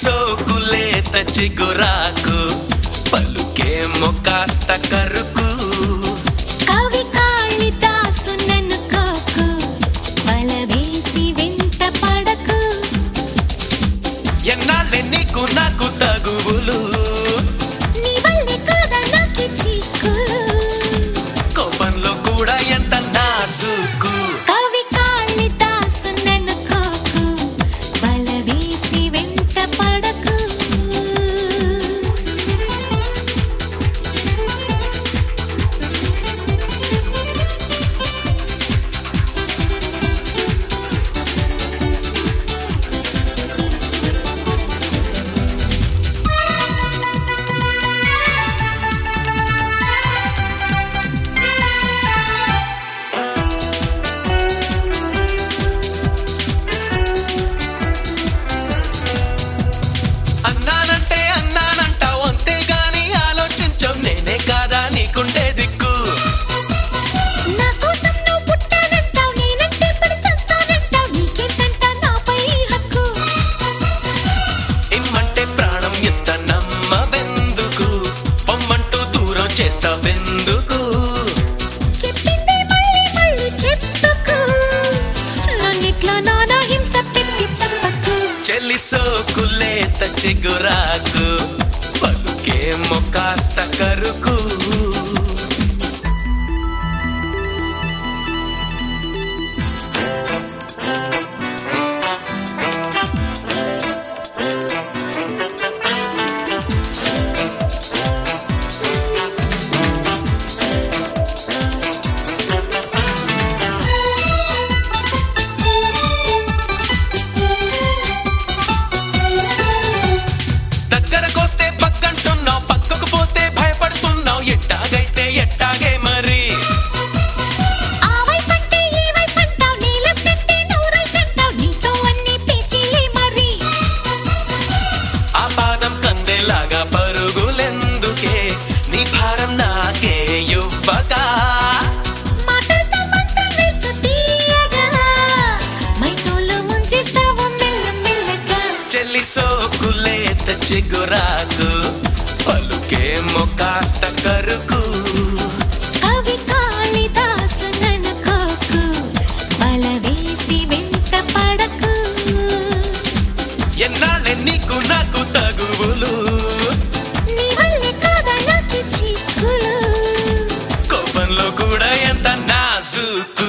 సోకులేత చిగురాకు పలుకే మొకాస్త కరుకు. కవి కాళిదాసునను కోకు బలవేసి వింత పడకు. ఎన్నాళ్ళే నీకు నాకు తగువులు? కోపంలో కూడా ఎంత నాసు చెలిసోకులేత చిగురాకు పలుకేమో కాస్త కరుకు. చిగురాకు పలుకేమో కాస్త కరుకు. కవి కాళిదాసుననుకోకు బలవేసి వెంట పడకు. ఎన్నాళ్ళే నీకు నాకు తగువులు? కోపంలో కూడా ఎంత నాజుకు?